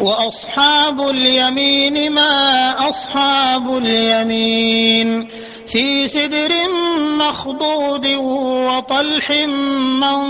وأصحاب اليمين ما أصحاب اليمين في سدر مخضود وطلح منضود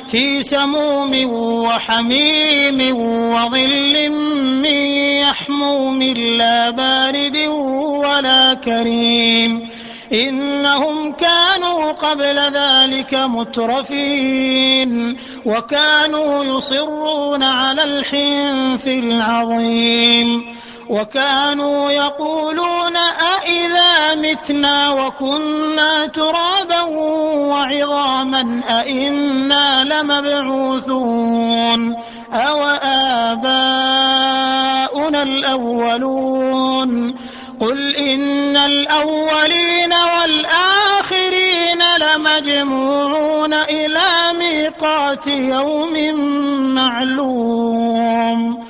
في سموم وحميم وظل من يحموم لا بارد ولا كريم. إنهم كانوا قبل ذلك مترفين وكانوا يصرون على الحنث العظيم. وكانوا يقولون أئذا متنا وكنا ترابا وعظاما أئنا لمبعوثون أو آباؤنا الأولون قل إن الأولين والآخرين لمجموعون إلى ميقات يوم معلوم